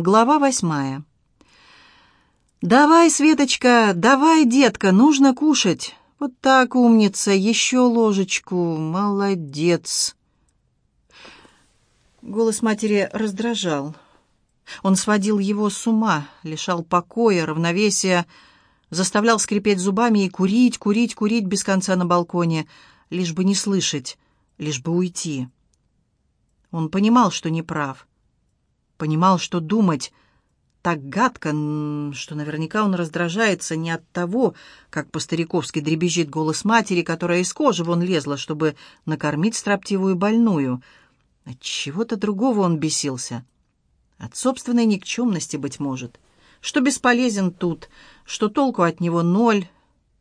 Глава восьмая. «Давай, Светочка, давай, детка, нужно кушать. Вот так, умница, еще ложечку, молодец». Голос матери раздражал. Он сводил его с ума, лишал покоя, равновесия, заставлял скрипеть зубами и курить, курить, курить без конца на балконе, лишь бы не слышать, лишь бы уйти. Он понимал, что не прав. Понимал, что думать так гадко, что наверняка он раздражается не от того, как по-стариковски дребезжит голос матери, которая из кожи вон лезла, чтобы накормить строптивую больную. От чего-то другого он бесился. От собственной никчемности, быть может. Что бесполезен тут, что толку от него ноль,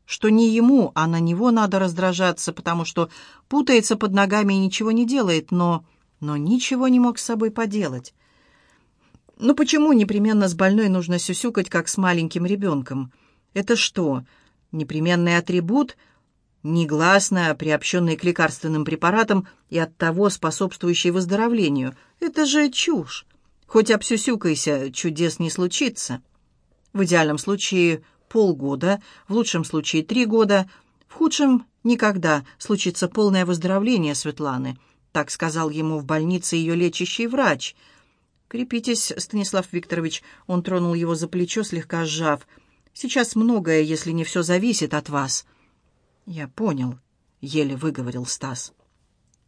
что не ему, а на него надо раздражаться, потому что путается под ногами и ничего не делает, но, но ничего не мог с собой поделать. Ну почему непременно с больной нужно сюсюкать, как с маленьким ребенком? Это что, непременный атрибут, негласно приобщенный к лекарственным препаратам и оттого способствующий выздоровлению? Это же чушь. Хоть обсюсюкайся, чудес не случится. В идеальном случае полгода, в лучшем случае три года, в худшем никогда случится полное выздоровление Светланы. Так сказал ему в больнице ее лечащий врач – «Крепитесь, Станислав Викторович», — он тронул его за плечо, слегка сжав. «Сейчас многое, если не все, зависит от вас». «Я понял», — еле выговорил Стас.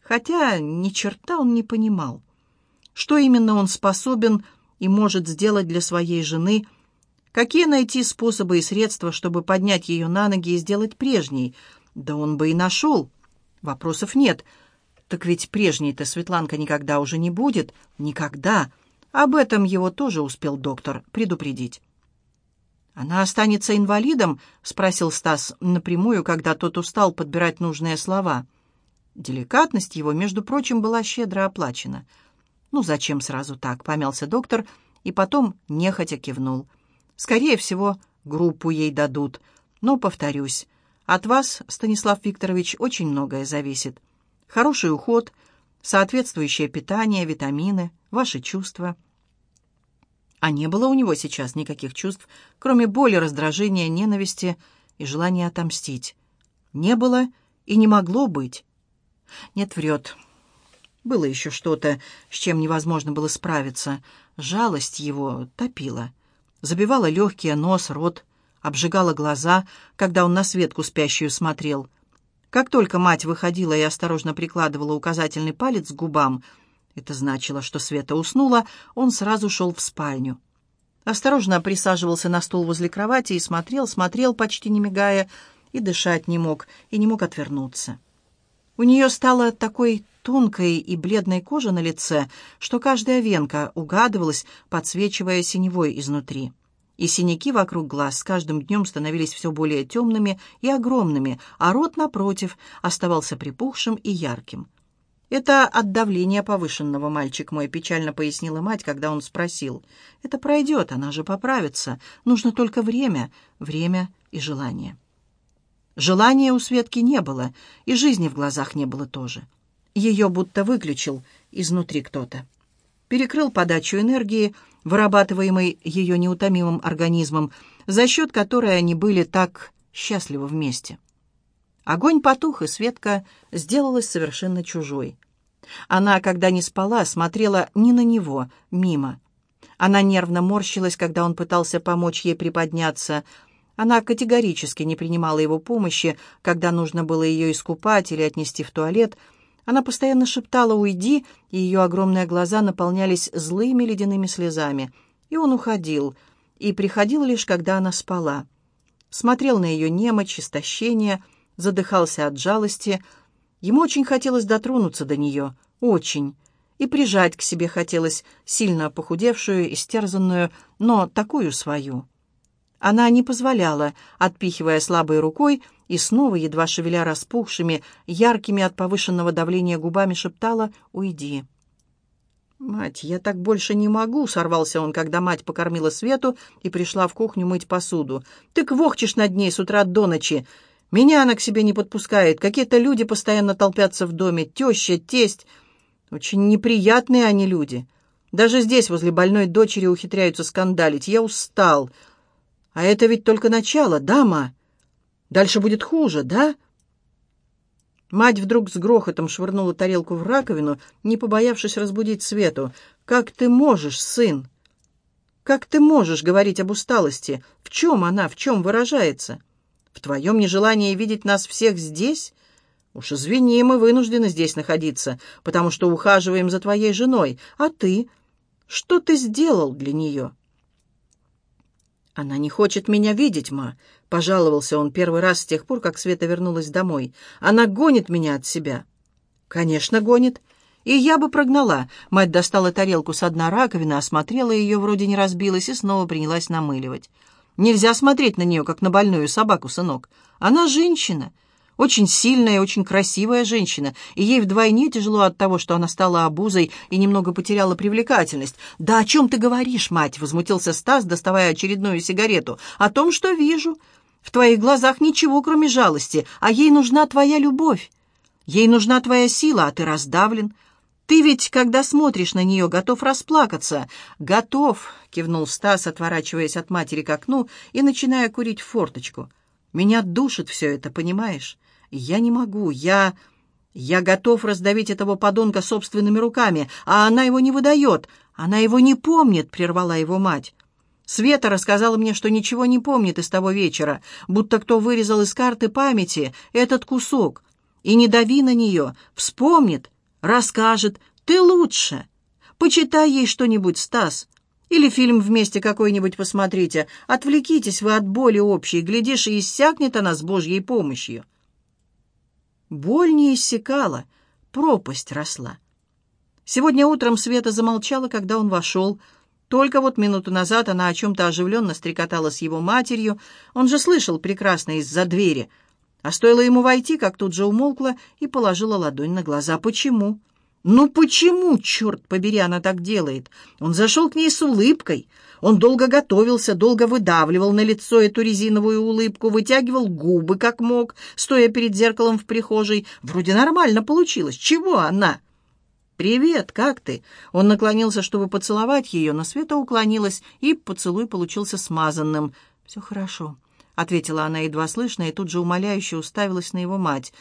Хотя ни черта он не понимал. Что именно он способен и может сделать для своей жены, какие найти способы и средства, чтобы поднять ее на ноги и сделать прежней. Да он бы и нашел. Вопросов нет. Так ведь прежней-то Светланка никогда уже не будет. Никогда. Об этом его тоже успел доктор предупредить. «Она останется инвалидом?» — спросил Стас напрямую, когда тот устал подбирать нужные слова. Деликатность его, между прочим, была щедро оплачена. «Ну, зачем сразу так?» — помялся доктор и потом нехотя кивнул. «Скорее всего, группу ей дадут. Но, повторюсь, от вас, Станислав Викторович, очень многое зависит. Хороший уход, соответствующее питание, витамины — ваши чувства». А не было у него сейчас никаких чувств, кроме боли, раздражения, ненависти и желания отомстить. Не было и не могло быть. Нет, врет. Было еще что-то, с чем невозможно было справиться. Жалость его топила. Забивала легкие, нос, рот, обжигала глаза, когда он на Светку спящую смотрел. Как только мать выходила и осторожно прикладывала указательный палец к губам — это значило, что Света уснула, он сразу шел в спальню. Осторожно присаживался на стул возле кровати и смотрел, смотрел, почти не мигая, и дышать не мог, и не мог отвернуться. У нее стала такой тонкой и бледной кожа на лице, что каждая венка угадывалась, подсвечивая синевой изнутри. И синяки вокруг глаз с каждым днем становились все более темными и огромными, а рот, напротив, оставался припухшим и ярким. «Это от давления повышенного, мальчик мой», — печально пояснила мать, когда он спросил. «Это пройдет, она же поправится. Нужно только время, время и желание». Желания у Светки не было, и жизни в глазах не было тоже. Ее будто выключил изнутри кто-то. Перекрыл подачу энергии, вырабатываемой ее неутомимым организмом, за счет которой они были так счастливы вместе. Огонь потух, и Светка сделалась совершенно чужой. Она, когда не спала, смотрела не на него, мимо. Она нервно морщилась, когда он пытался помочь ей приподняться. Она категорически не принимала его помощи, когда нужно было ее искупать или отнести в туалет. Она постоянно шептала «Уйди», и ее огромные глаза наполнялись злыми ледяными слезами. И он уходил, и приходил лишь, когда она спала. Смотрел на ее немочь, истощение, задыхался от жалости — Ему очень хотелось дотронуться до нее, очень, и прижать к себе хотелось сильно похудевшую, истерзанную, но такую свою. Она не позволяла, отпихивая слабой рукой, и снова, едва шевеля распухшими, яркими от повышенного давления губами, шептала «Уйди». «Мать, я так больше не могу», — сорвался он, когда мать покормила Свету и пришла в кухню мыть посуду. «Ты квохчешь над ней с утра до ночи. Меня она к себе не подпускает. Какие-то люди постоянно толпятся в доме. Теща, тесть. Очень неприятные они люди. Даже здесь, возле больной дочери, ухитряются скандалить. Я устал. А это ведь только начало, да, ма? Дальше будет хуже, да?» Мать вдруг с грохотом швырнула тарелку в раковину, не побоявшись разбудить Свету. «Как ты можешь, сын? Как ты можешь говорить об усталости? В чем она, в чем выражается? В твоем нежелании видеть нас всех здесь? Уж извини, мы вынуждены здесь находиться, потому что ухаживаем за твоей женой. А ты? Что ты сделал для нее?» «Она не хочет меня видеть, ма», — пожаловался он первый раз с тех пор, как Света вернулась домой. «Она гонит меня от себя». «Конечно, гонит. И я бы прогнала». Мать достала тарелку с дна раковины, осмотрела ее, вроде не разбилась, и снова принялась намыливать. «Нельзя смотреть на нее, как на больную собаку, сынок. Она женщина. Очень сильная, очень красивая женщина, и ей вдвойне тяжело от того, что она стала обузой и немного потеряла привлекательность. «Да о чем ты говоришь, мать?» — возмутился Стас, доставая очередную сигарету. «О том, что вижу. В твоих глазах ничего, кроме жалости, а ей нужна твоя любовь. Ей нужна твоя сила, а ты раздавлен. Ты ведь, когда смотришь на нее, готов расплакаться». «Готов», — кивнул Стас, отворачиваясь от матери к окну и начиная курить форточку. «Меня душит все это, понимаешь? «Я не могу, я... Я готов раздавить этого подонка собственными руками, а она его не выдает. Она его не помнит», — прервала его мать. Света рассказала мне, что ничего не помнит из того вечера, будто кто вырезал из карты памяти этот кусок. И не дави на нее, вспомнит, расскажет, ты лучше. Почитай ей что-нибудь, Стас. Или фильм вместе какой-нибудь посмотрите. Отвлекитесь вы от боли общей, глядишь, и иссякнет она с Божьей помощью. Боль не иссякала, пропасть росла. Сегодня утром Света замолчала, когда он вошел. Только вот минуту назад она о чем-то оживленно стрекотала с его матерью. Он же слышал прекрасно из-за двери. А стоило ему войти, как тут же умолкла и положила ладонь на глаза. «Почему?» «Ну почему, черт побери, она так делает?» Он зашел к ней с улыбкой. Он долго готовился, долго выдавливал на лицо эту резиновую улыбку, вытягивал губы как мог, стоя перед зеркалом в прихожей. Вроде нормально получилось. Чего она? «Привет, как ты?» Он наклонился, чтобы поцеловать ее, но Света уклонилась, и поцелуй получился смазанным. «Все хорошо», — ответила она едва слышно, и тут же умоляюще уставилась на его мать.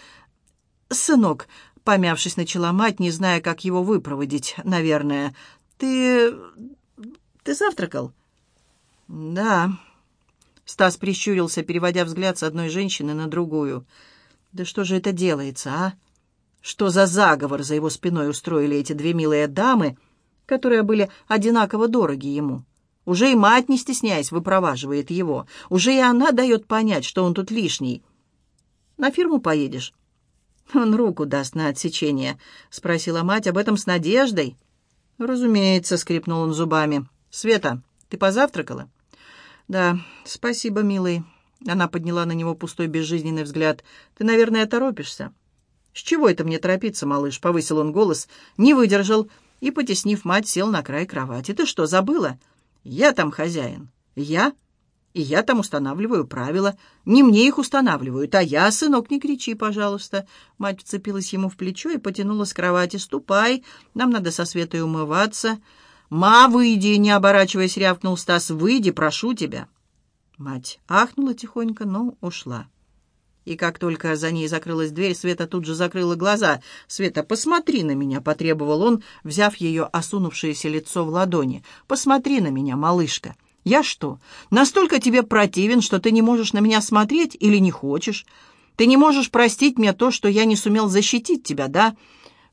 «Сынок», — помявшись, начала мать, не зная, как его выпроводить, наверное, — «ты... Ты завтракал?» «Да». Стас прищурился, переводя взгляд с одной женщины на другую. «Да что же это делается, а? Что за заговор за его спиной устроили эти две милые дамы, которые были одинаково дороги ему?» Уже и мать, не стесняясь, выпроваживает его. Уже и она дает понять, что он тут лишний. «На фирму поедешь?» «Он руку даст на отсечение», — спросила мать об этом с надеждой. «Разумеется», — скрипнул он зубами. «Света, ты позавтракала?» «Да, спасибо, милый». Она подняла на него пустой безжизненный взгляд. «Ты, наверное, торопишься?» «С чего это мне торопиться, малыш?» — повысил он голос, не выдержал и, потеснив мать, сел на край кровати. «Ты что, забыла? Я там хозяин. Я? И я там устанавливаю правила. Не мне их устанавливают, а я, сынок, не кричи, пожалуйста». Мать вцепилась ему в плечо и потянула с кровати. «Ступай, нам надо со Светой умываться». «Ма, выйди!» — не оборачиваясь, рявкнул Стас. «Выйди, прошу тебя!» Мать ахнула тихонько, но ушла. И как только за ней закрылась дверь, Света тут же закрыла глаза. «Света, посмотри на меня!» — потребовал он, взяв ее осунувшееся лицо в ладони. «Посмотри на меня, малышка! Я что, настолько тебе противен, что ты не можешь на меня смотреть или не хочешь? Ты не можешь простить мне то, что я не сумел защитить тебя, да?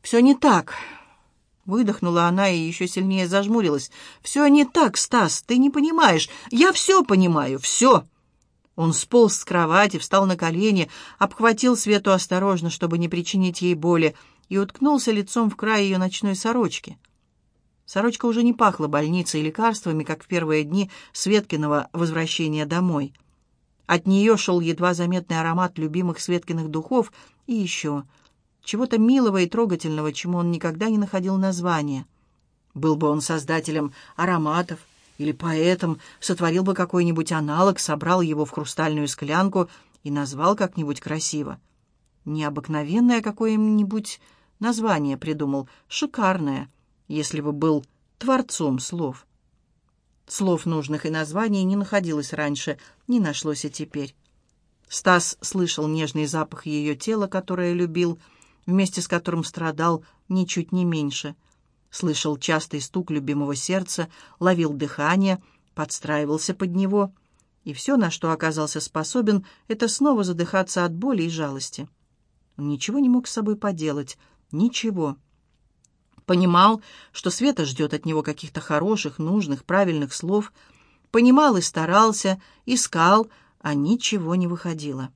Все не так!» Выдохнула она и еще сильнее зажмурилась. «Все не так, Стас, ты не понимаешь. Я все понимаю, все!» Он сполз с кровати, встал на колени, обхватил Свету осторожно, чтобы не причинить ей боли, и уткнулся лицом в край ее ночной сорочки. Сорочка уже не пахла больницей и лекарствами, как в первые дни Светкиного возвращения домой. От нее шел едва заметный аромат любимых Светкиных духов и еще чего-то милого и трогательного, чему он никогда не находил названия. Был бы он создателем ароматов или поэтом, сотворил бы какой-нибудь аналог, собрал его в хрустальную склянку и назвал как-нибудь красиво. Необыкновенное какое-нибудь название придумал, шикарное, если бы был творцом слов. Слов нужных и названий не находилось раньше, не нашлось и теперь. Стас слышал нежный запах ее тела, которое любил, вместе с которым страдал ничуть не меньше. Слышал частый стук любимого сердца, ловил дыхание, подстраивался под него. И все, на что оказался способен, это снова задыхаться от боли и жалости. Он ничего не мог с собой поделать. Ничего. Понимал, что Света ждет от него каких-то хороших, нужных, правильных слов. Понимал и старался, искал, а ничего не выходило.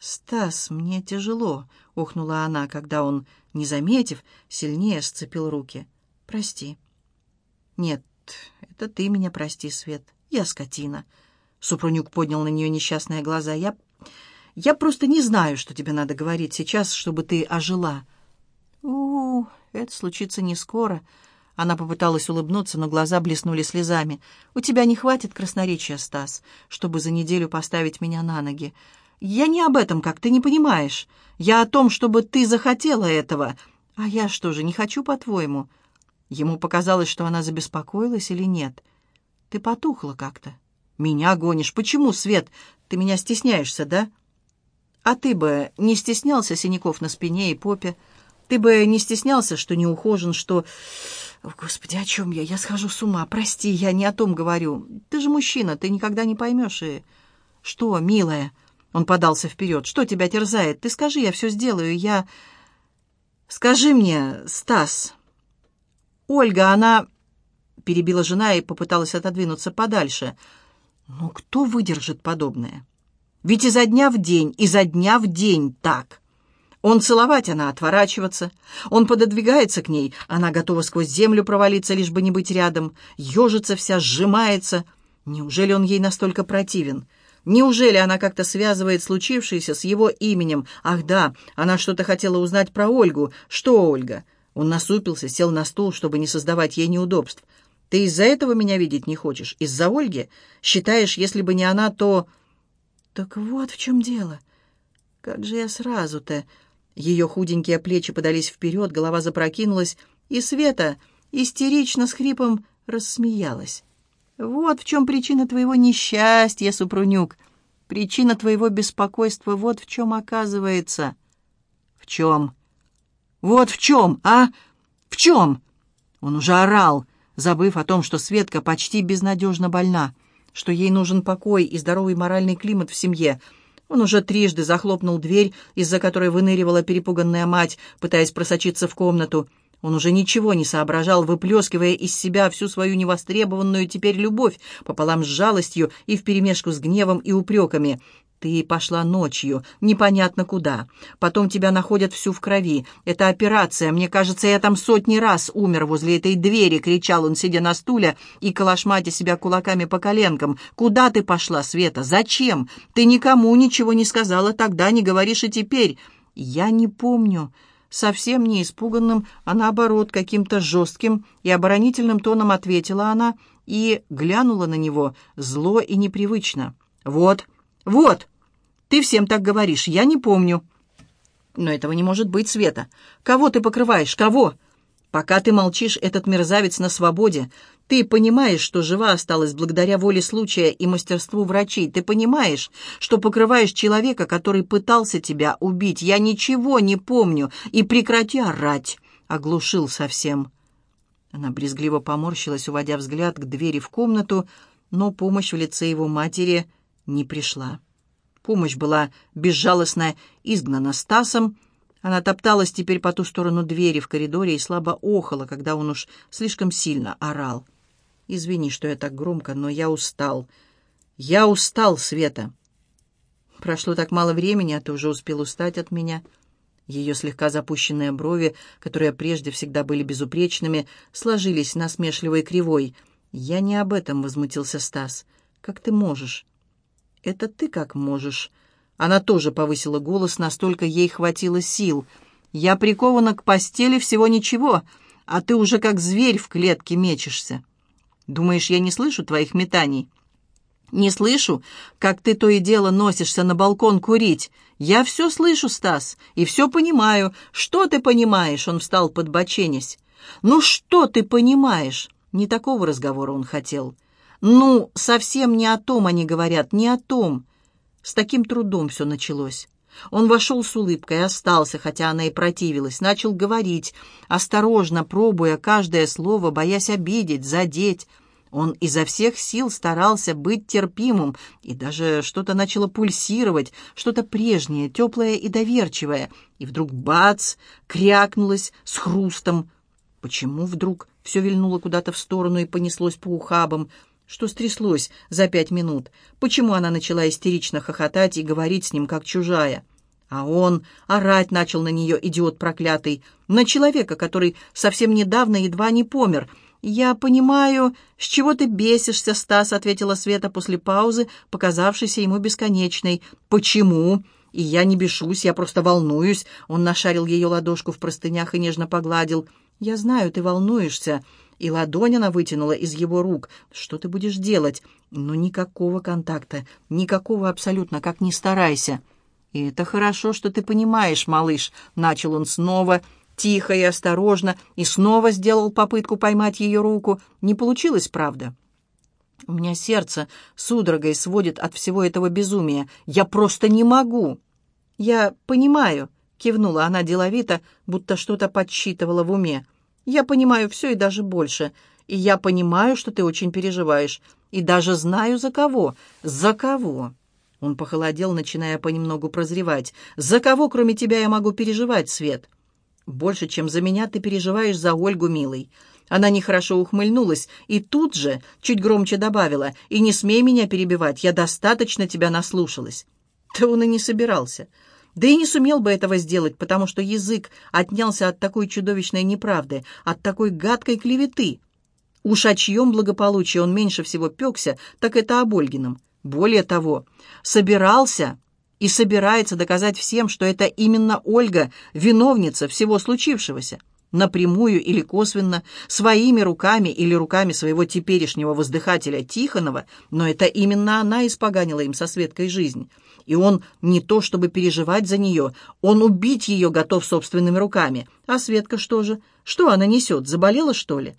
«Стас, мне тяжело», — охнула она, когда он, не заметив, сильнее сцепил руки. «Прости». «Нет, это ты меня прости, Свет. Я скотина». Супрунюк поднял на нее несчастные глаза. «Я... я просто не знаю, что тебе надо говорить сейчас, чтобы ты ожила». «У-у-у, это случится не скоро». Она попыталась улыбнуться, но глаза блеснули слезами. «У тебя не хватит красноречия, Стас, чтобы за неделю поставить меня на ноги. Я не об этом, как ты не понимаешь. Я о том, чтобы ты захотела этого. А я что же, не хочу, по-твоему?» Ему показалось, что она забеспокоилась или нет. «Ты потухла как-то. Меня гонишь. Почему, Свет? Ты меня стесняешься, да?» «А ты бы не стеснялся синяков на спине и попе?» Ты бы не стеснялся, что не ухожен, что... О, Господи, о чем я? Я схожу с ума. Прости, я не о том говорю. Ты же мужчина, ты никогда не поймешь и... Что, милая? Он подался вперед. Что тебя терзает? Ты скажи, я все сделаю. Я... Скажи мне, Стас. Ольга, она... Перебила жена и попыталась отодвинуться подальше. Ну, кто выдержит подобное? Ведь изо дня в день, изо дня в день так. Он целовать, она отворачиваться. Он пододвигается к ней, она готова сквозь землю провалиться, лишь бы не быть рядом. Ежится вся, сжимается. Неужели он ей настолько противен? Неужели она как-то связывает случившееся с его именем? Ах да, она что-то хотела узнать про Ольгу. Что Ольга? Он насупился, сел на стул, чтобы не создавать ей неудобств. Ты из-за этого меня видеть не хочешь? Из-за Ольги? Считаешь, если бы не она, то... Так вот в чем дело. Как же я сразу-то... Ее худенькие плечи подались вперед, голова запрокинулась, и Света истерично с хрипом рассмеялась. «Вот в чем причина твоего несчастья, Супрунюк. Причина твоего беспокойства вот в чем оказывается». «В чем?» «Вот в чем, а? В чем?» Он уже орал, забыв о том, что Светка почти безнадежно больна, что ей нужен покой и здоровый моральный климат в семье — он уже трижды захлопнул дверь, из-за которой выныривала перепуганная мать, пытаясь просочиться в комнату. Он уже ничего не соображал, выплескивая из себя всю свою невостребованную теперь любовь, пополам с жалостью и вперемешку с гневом и упреками. Ты пошла ночью, непонятно куда. Потом тебя находят всю в крови. Это операция. Мне кажется, я там сотни раз умер возле этой двери, кричал он, сидя на стуле и калашматя себя кулаками по коленкам. Куда ты пошла, Света? Зачем? Ты никому ничего не сказала тогда, не говоришь и теперь. Я не помню. Совсем не испуганным, а наоборот, каким-то жестким и оборонительным тоном ответила она и глянула на него зло и непривычно. «Вот, вот, ты всем так говоришь, я не помню». «Но этого не может быть, Света. Кого ты покрываешь? Кого?» «Пока ты молчишь, этот мерзавец на свободе. Ты понимаешь, что жива осталась благодаря воле случая и мастерству врачей. Ты понимаешь, что покрываешь человека, который пытался тебя убить. Я ничего не помню. И прекрати орать!» Оглушил совсем. Она брезгливо поморщилась, уводя взгляд к двери в комнату, но помощь в лице его матери не пришла. Помощь была безжалостно изгнана Стасом. Она топталась теперь по ту сторону двери в коридоре и слабо охала, когда он уж слишком сильно орал. «Извини, что я так громко, но я устал. Я устал, Света!» «Прошло так мало времени, а ты уже успел устать от меня». Ее слегка запущенные брови, которые прежде всегда были безупречными, сложились насмешливой кривой. «Я не об этом», — возмутился Стас. «Как ты можешь? «Это ты как можешь?» Она тоже повысила голос, настолько ей хватило сил. «Я прикована к постели всего ничего, а ты уже как зверь в клетке мечешься. Думаешь, я не слышу твоих метаний?» «Не слышу, как ты то и дело носишься на балкон курить. Я все слышу, Стас, и все понимаю. Что ты понимаешь?» Он встал под боченись. «Ну что ты понимаешь?» Не такого разговора он хотел. «Ну, совсем не о том они говорят, не о том». С таким трудом все началось. Он вошел с улыбкой, остался, хотя она и противилась, начал говорить, осторожно, пробуя каждое слово, боясь обидеть, задеть. Он изо всех сил старался быть терпимым, и даже что-то начало пульсировать, что-то прежнее, теплое и доверчивое. И вдруг бац, крякнулось с хрустом. Почему вдруг все вильнуло куда-то в сторону и понеслось по ухабам? Что стряслось за пять минут? Почему она начала истерично хохотать и говорить с ним, как чужая? А он орать начал на нее, идиот проклятый, на человека, который совсем недавно едва не помер. «Я понимаю, с чего ты бесишься, Стас», — ответила Света после паузы, показавшейся ему бесконечной. «Почему?» «И я не бешусь, я просто волнуюсь». Он нашарил ее ладошку в простынях и нежно погладил. «Я знаю, ты волнуешься». И ладонь она вытянула из его рук. «Что ты будешь делать?» «Ну, никакого контакта, никакого абсолютно, как ни старайся». «И это хорошо, что ты понимаешь, малыш», — начал он снова, тихо и осторожно, и снова сделал попытку поймать ее руку. Не получилось, правда? «У меня сердце судорогой сводит от всего этого безумия. Я просто не могу». «Я понимаю», — кивнула она деловито, будто что-то подсчитывала в уме. Я понимаю все и даже больше. И я понимаю, что ты очень переживаешь. И даже знаю, за кого. За кого?» Он похолодел, начиная понемногу прозревать. «За кого, кроме тебя, я могу переживать, Свет?» «Больше, чем за меня, ты переживаешь за Ольгу, милый». Она нехорошо ухмыльнулась и тут же чуть громче добавила, «И не смей меня перебивать, я достаточно тебя наслушалась». Да он и не собирался. Да и не сумел бы этого сделать, потому что язык отнялся от такой чудовищной неправды, от такой гадкой клеветы. Уж о чьем благополучии он меньше всего пекся, так это об Ольгином. Более того, собирался и собирается доказать всем, что это именно Ольга, виновница всего случившегося. Напрямую или косвенно, своими руками или руками своего теперешнего воздыхателя Тихонова, но это именно она испоганила им со Светкой жизнь. И он не то чтобы переживать за нее, он убить ее готов собственными руками. А Светка что же? Что она несет? Заболела, что ли?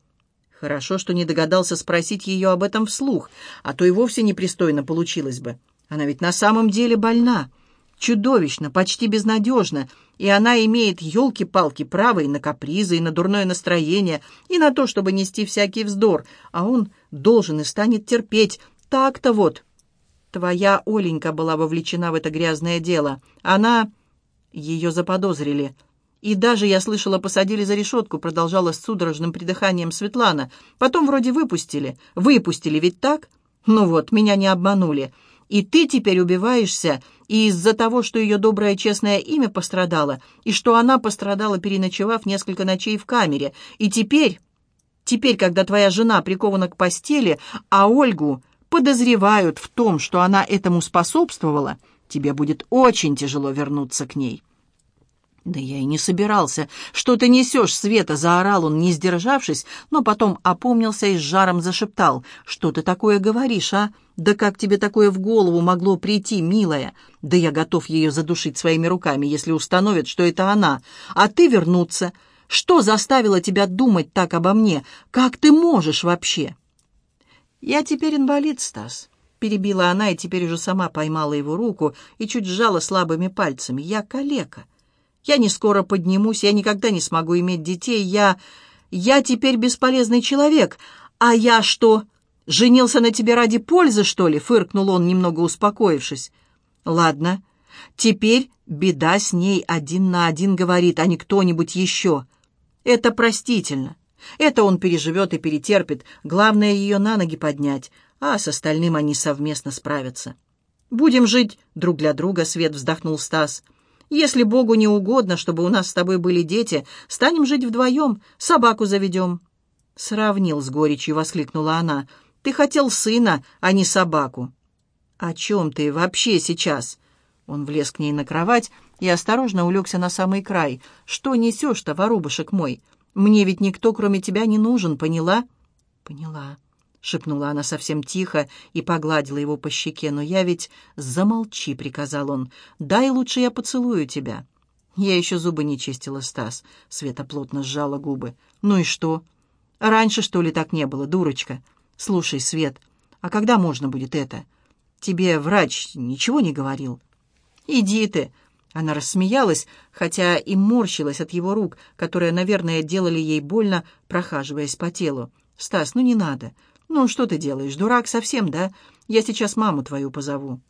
Хорошо, что не догадался спросить ее об этом вслух, а то и вовсе непристойно получилось бы. Она ведь на самом деле больна. Чудовищно, почти безнадежно. И она имеет, елки-палки, право и на капризы, и на дурное настроение, и на то, чтобы нести всякий вздор. А он должен и станет терпеть. Так-то вот. Твоя Оленька была вовлечена в это грязное дело. Она... Ее заподозрили. И даже, я слышала, посадили за решетку, продолжала с судорожным придыханием Светлана. Потом вроде выпустили. Выпустили, ведь так? Ну вот, меня не обманули. И ты теперь убиваешься и из-за того, что ее доброе честное имя пострадало, и что она пострадала, переночевав несколько ночей в камере. И теперь... Теперь, когда твоя жена прикована к постели, а Ольгу подозревают в том, что она этому способствовала, тебе будет очень тяжело вернуться к ней». «Да я и не собирался. Что ты несешь, Света?» — заорал он, не сдержавшись, но потом опомнился и с жаром зашептал. «Что ты такое говоришь, а? Да как тебе такое в голову могло прийти, милая? Да я готов ее задушить своими руками, если установят, что это она. А ты вернуться. Что заставило тебя думать так обо мне? Как ты можешь вообще?» «Я теперь инвалид, Стас», — перебила она и теперь уже сама поймала его руку и чуть сжала слабыми пальцами. «Я калека. Я не скоро поднимусь, я никогда не смогу иметь детей. Я... я теперь бесполезный человек. А я что, женился на тебе ради пользы, что ли?» — фыркнул он, немного успокоившись. «Ладно, теперь беда с ней один на один говорит, а не кто-нибудь еще. Это простительно. Это он переживет и перетерпит. Главное, ее на ноги поднять, а с остальным они совместно справятся. «Будем жить друг для друга», — Свет вздохнул Стас. «Если Богу не угодно, чтобы у нас с тобой были дети, станем жить вдвоем, собаку заведем». «Сравнил с горечью», — воскликнула она. «Ты хотел сына, а не собаку». «О чем ты вообще сейчас?» Он влез к ней на кровать и осторожно улегся на самый край. «Что несешь-то, воробушек мой? Мне ведь никто, кроме тебя, не нужен, поняла?» «Поняла», — шепнула она совсем тихо и погладила его по щеке. «Но я ведь...» «Замолчи», — приказал он. «Дай лучше я поцелую тебя». «Я еще зубы не чистила, Стас», — Света плотно сжала губы. «Ну и что? Раньше, что ли, так не было, дурочка? Слушай, Свет, а когда можно будет это? Тебе врач ничего не говорил?» «Иди ты!» Она рассмеялась, хотя и морщилась от его рук, которые, наверное, делали ей больно, прохаживаясь по телу. «Стас, ну не надо. Ну что ты делаешь, дурак совсем, да? Я сейчас маму твою позову».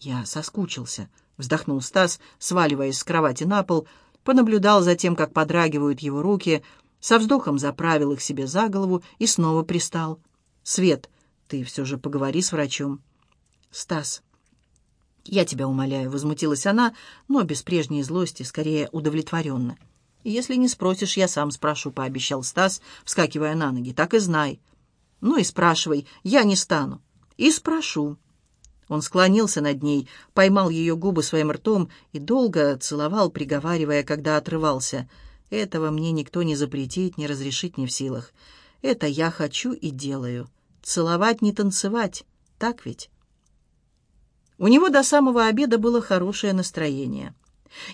«Я соскучился», — вздохнул Стас, сваливаясь с кровати на пол, понаблюдал за тем, как подрагивают его руки, со вздохом заправил их себе за голову и снова пристал. «Свет, ты все же поговори с врачом». «Стас, я тебя умоляю», — возмутилась она, но без прежней злости, скорее удовлетворенно. «Если не спросишь, я сам спрошу», — пообещал Стас, вскакивая на ноги. «Так и знай». «Ну и спрашивай, я не стану». «И спрошу». Он склонился над ней, поймал ее губы своим ртом и долго целовал, приговаривая, когда отрывался. «Этого мне никто не запретит, не разрешит не в силах. Это я хочу и делаю. Целовать не танцевать, так ведь?» У него до самого обеда было хорошее настроение.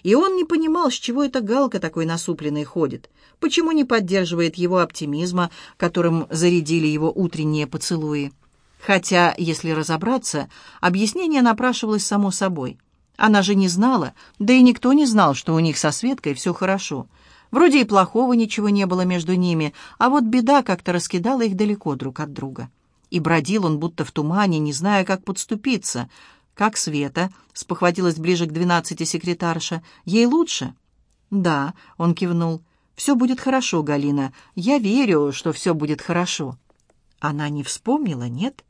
И он не понимал, с чего эта Галка такой насупленной ходит, почему не поддерживает его оптимизма, которым зарядили его утренние поцелуи. Хотя, если разобраться, объяснение напрашивалось само собой. Она же не знала, да и никто не знал, что у них со Светкой все хорошо. Вроде и плохого ничего не было между ними, а вот беда как-то раскидала их далеко друг от друга. И бродил он будто в тумане, не зная, как подступиться. «Как Света?» — спохватилась ближе к двенадцати секретарша. «Ей лучше?» «Да», — он кивнул. «Все будет хорошо, Галина. Я верю, что все будет хорошо». Она не вспомнила, нет?»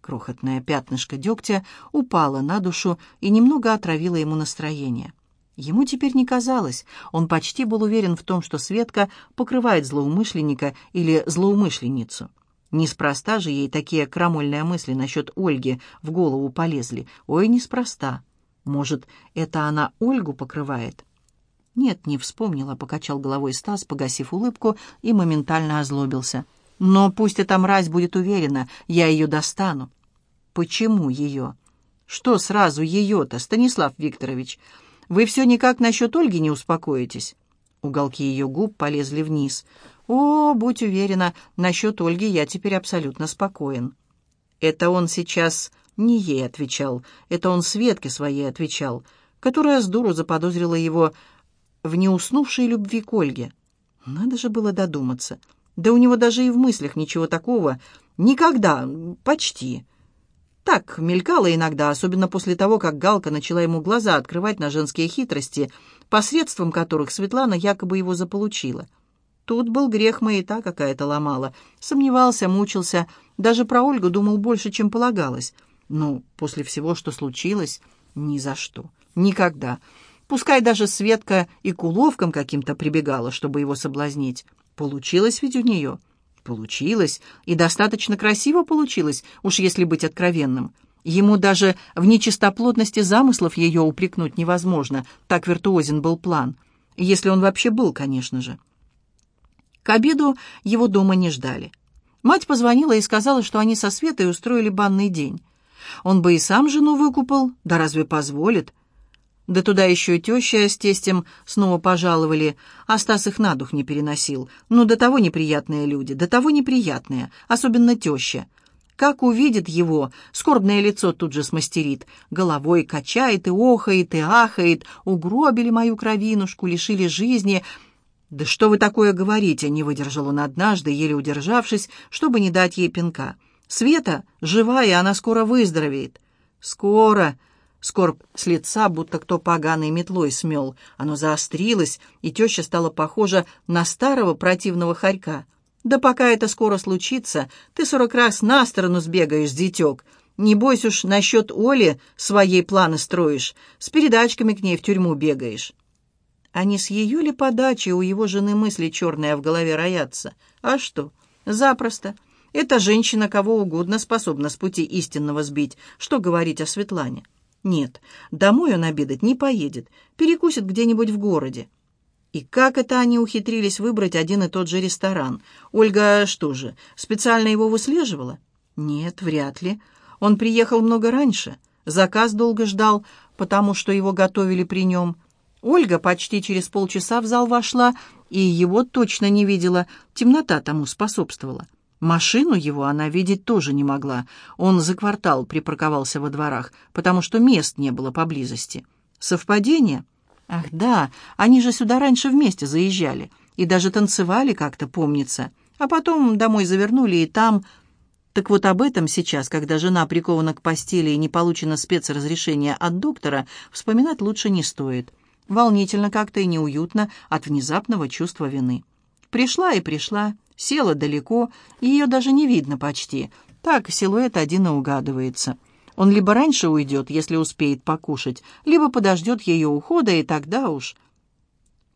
Крохотное пятнышко дегтя упало на душу и немного отравило ему настроение. Ему теперь не казалось, он почти был уверен в том, что Светка покрывает злоумышленника или злоумышленницу. Неспроста же ей такие крамольные мысли насчет Ольги в голову полезли. Ой, неспроста. Может, это она Ольгу покрывает? Нет, не вспомнила, покачал головой Стас, погасив улыбку, и моментально озлобился. Но пусть эта мразь будет уверена, я ее достану. Почему ее? Что сразу ее-то, Станислав Викторович? Вы все никак насчет Ольги не успокоитесь?» Уголки ее губ полезли вниз. «О, будь уверена, насчет Ольги я теперь абсолютно спокоен». Это он сейчас не ей отвечал, это он Светке своей отвечал, которая с дуру заподозрила его в неуснувшей любви к Ольге. Надо же было додуматься. Да у него даже и в мыслях ничего такого. Никогда, почти. Так, мелькало иногда, особенно после того, как Галка начала ему глаза открывать на женские хитрости, посредством которых Светлана якобы его заполучила. Тут был грех маята какая-то ломала. Сомневался, мучился, даже про Ольгу думал больше, чем полагалось. Ну, после всего, что случилось, ни за что, никогда. Пускай даже Светка и к уловкам каким-то прибегала, чтобы его соблазнить. Получилось ведь у нее. Получилось, и достаточно красиво получилось, уж если быть откровенным. Ему даже в нечистоплотности замыслов ее упрекнуть невозможно, так виртуозен был план. Если он вообще был, конечно же. К обеду его дома не ждали. Мать позвонила и сказала, что они со Светой устроили банный день. Он бы и сам жену выкупал, да разве позволит? Да туда еще теща с тестем снова пожаловали, а Стас их на дух не переносил. Ну, до того неприятные люди, до того неприятные, особенно теща. Как увидит его, скорбное лицо тут же смастерит, головой качает и охает, и ахает, угробили мою кровинушку, лишили жизни. «Да что вы такое говорите?» — не выдержал он однажды, еле удержавшись, чтобы не дать ей пинка. «Света живая, она скоро выздоровеет». «Скоро», Скорбь с лица, будто кто поганой метлой смел. Оно заострилось, и теща стала похожа на старого противного хорька. «Да пока это скоро случится, ты сорок раз на сторону сбегаешь, зятек. Не бойся уж насчет Оли своей планы строишь, с передачками к ней в тюрьму бегаешь». А не с ее ли подачи у его жены мысли черные в голове роятся? А что? Запросто. Эта женщина кого угодно способна с пути истинного сбить. Что говорить о Светлане? Нет, домой он обедать не поедет, перекусит где-нибудь в городе. И как это они ухитрились выбрать один и тот же ресторан? Ольга что же, специально его выслеживала? Нет, вряд ли. Он приехал много раньше. Заказ долго ждал, потому что его готовили при нем. Ольга почти через полчаса в зал вошла, и его точно не видела, темнота тому способствовала. Машину его она видеть тоже не могла. Он за квартал припарковался во дворах, потому что мест не было поблизости. Совпадение? Ах да, они же сюда раньше вместе заезжали и даже танцевали как-то, помнится. А потом домой завернули, и там... Так вот об этом сейчас, когда жена прикована к постели и не получено спецразрешение от доктора, вспоминать лучше не стоит. Волнительно как-то и неуютно от внезапного чувства вины. Пришла и пришла, села далеко, ее даже не видно почти. Так силуэт один и угадывается. Он либо раньше уйдет, если успеет покушать, либо подождет ее ухода, и тогда уж...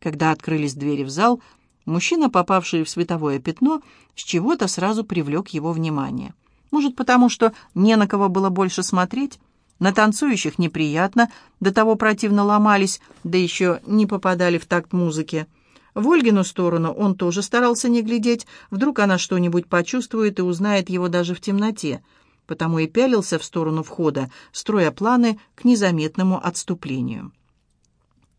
Когда открылись двери в зал, мужчина, попавший в световое пятно, с чего-то сразу привлек его внимание. Может, потому что не на кого было больше смотреть? На танцующих неприятно, до того противно ломались, да еще не попадали в такт музыки. В Ольгину сторону он тоже старался не глядеть, вдруг она что-нибудь почувствует и узнает его даже в темноте, потому и пялился в сторону входа, строя планы к незаметному отступлению.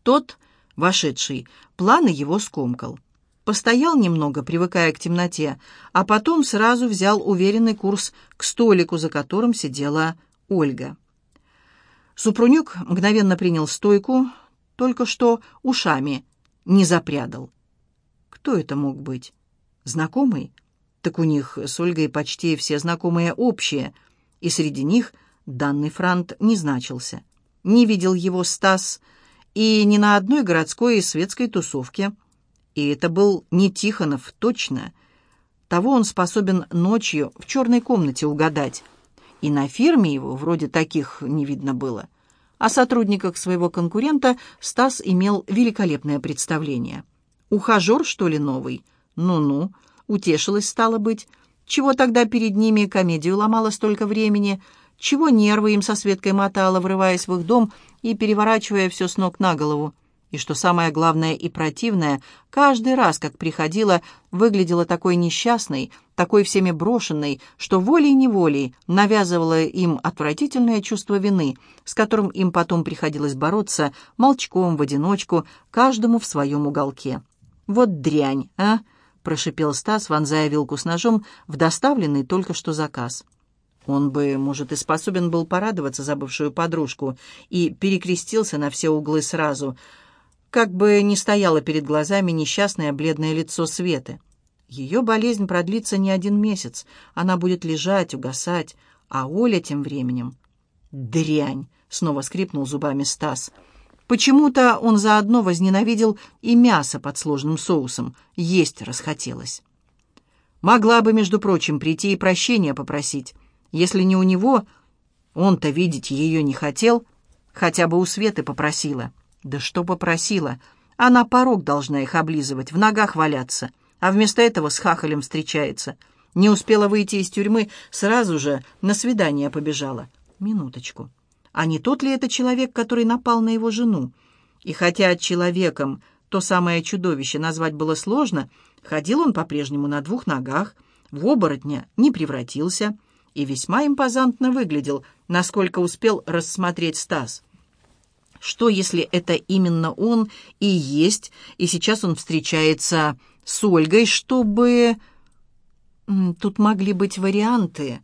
Тот, вошедший, планы его скомкал. Постоял немного, привыкая к темноте, а потом сразу взял уверенный курс к столику, за которым сидела Ольга. Супрунюк мгновенно принял стойку, только что ушами не запрядал. Кто это мог быть? Знакомый? Так у них с Ольгой почти все знакомые общие, и среди них данный франт не значился. Не видел его Стас и ни на одной городской и светской тусовке. И это был не Тихонов, точно. Того он способен ночью в черной комнате угадать. И на фирме его вроде таких не видно было. О сотрудниках своего конкурента Стас имел великолепное представление. «Ухажер, что ли, новый? Ну-ну, утешилась, стало быть. Чего тогда перед ними комедию ломала столько времени? Чего нервы им со Светкой мотала, врываясь в их дом и переворачивая все с ног на голову?» И что самое главное и противное, каждый раз, как приходила, выглядела такой несчастной, такой всеми брошенной, что волей-неволей навязывала им отвратительное чувство вины, с которым им потом приходилось бороться молчком в одиночку, каждому в своем уголке. «Вот дрянь, а!» — прошипел Стас, вонзая вилку с ножом в доставленный только что заказ. Он бы, может, и способен был порадоваться за бывшую подружку и перекрестился на все углы сразу — как бы ни стояло перед глазами несчастное бледное лицо Светы. Ее болезнь продлится не один месяц. Она будет лежать, угасать, а Оля тем временем... «Дрянь!» — снова скрипнул зубами Стас. Почему-то он заодно возненавидел и мясо под сложным соусом. Есть расхотелось. Могла бы, между прочим, прийти и прощения попросить. Если не у него, он-то видеть ее не хотел, хотя бы у Светы попросила. Да что попросила? Она порог должна их облизывать, в ногах валяться. А вместо этого с хахалем встречается. Не успела выйти из тюрьмы, сразу же на свидание побежала. Минуточку. А не тот ли это человек, который напал на его жену? И хотя человеком то самое чудовище назвать было сложно, ходил он по-прежнему на двух ногах, в оборотня не превратился и весьма импозантно выглядел, насколько успел рассмотреть Стас. Что, если это именно он и есть, и сейчас он встречается с Ольгой, чтобы... Тут могли быть варианты.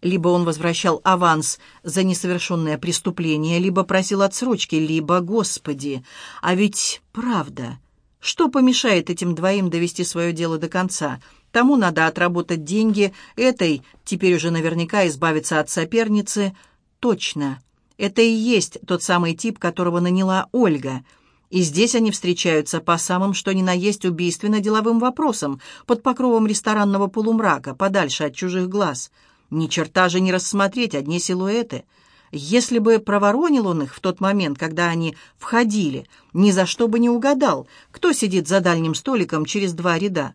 Либо он возвращал аванс за несовершенное преступление, либо просил отсрочки, либо, господи, а ведь правда. Что помешает этим двоим довести свое дело до конца? Тому надо отработать деньги, этой теперь уже наверняка избавиться от соперницы. Точно. Это и есть тот самый тип, которого наняла Ольга. И здесь они встречаются по самым что ни на есть убийственно-деловым вопросам, под покровом ресторанного полумрака, подальше от чужих глаз. Ни черта же не рассмотреть, одни силуэты. Если бы проворонил он их в тот момент, когда они входили, ни за что бы не угадал, кто сидит за дальним столиком через два ряда.